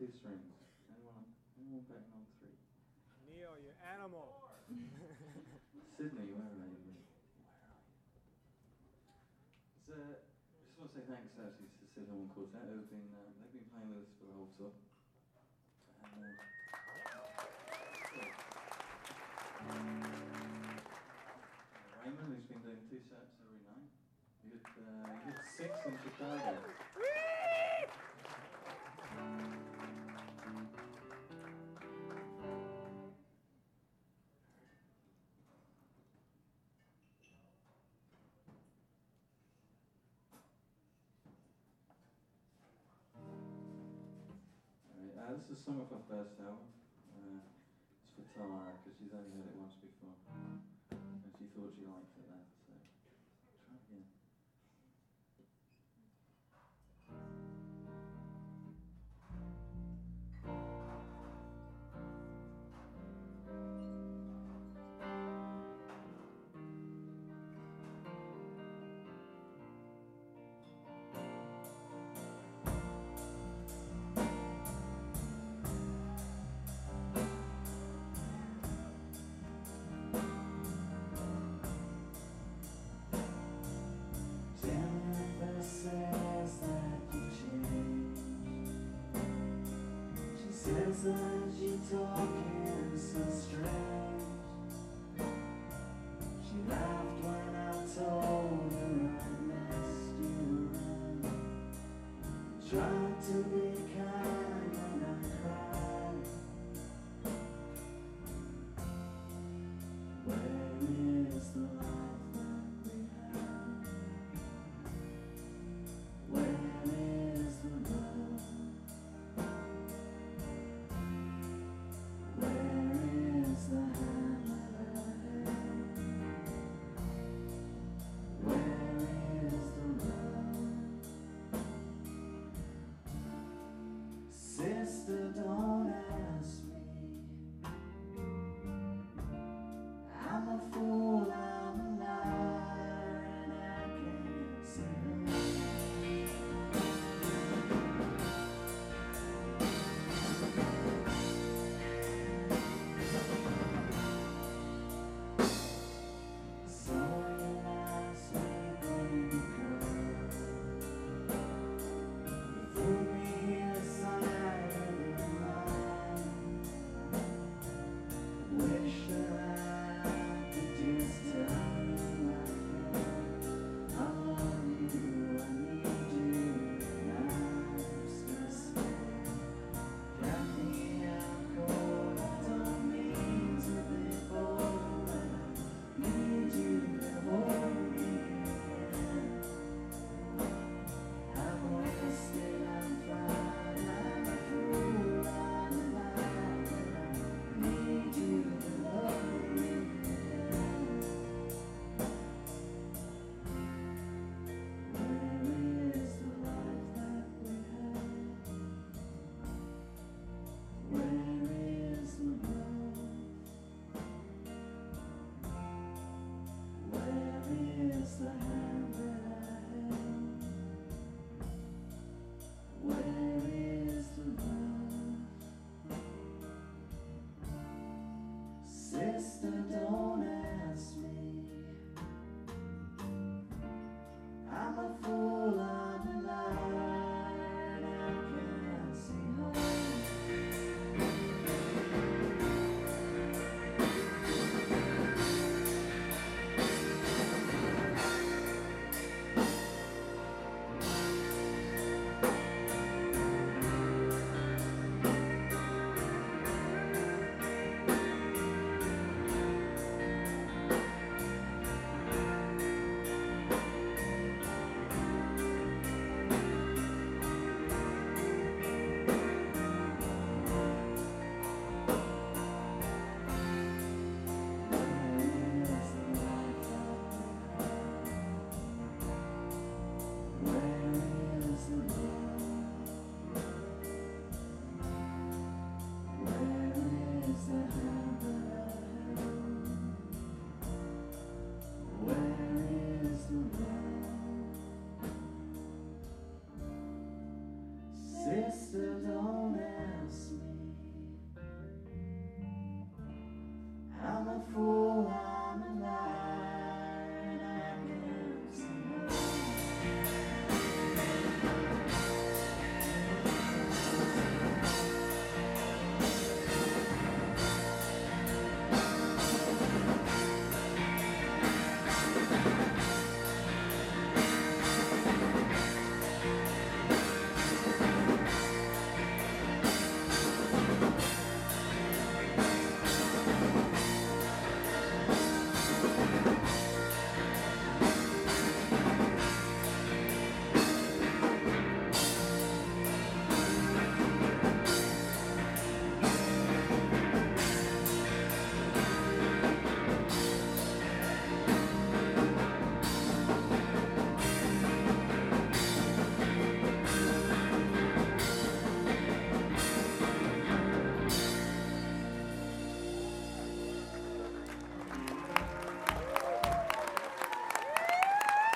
two strings. Anyone, anyone betting on three? Neil, you animal. Sydney, where are you? Where are you? So, I just want to say thanks actually to Sid Horn Quartet who've been, uh, they've been playing with us for the whole tour. And, uh, Raymond, who's been doing two sets every night. You did, uh, you six in Chicago. A song off our first album. Uh, it's for Tara because she's only heard it once before, and she thought she liked it then. Says that you're talking so strange. She laughed when I told her I messed you. Tried to be kind and I cried.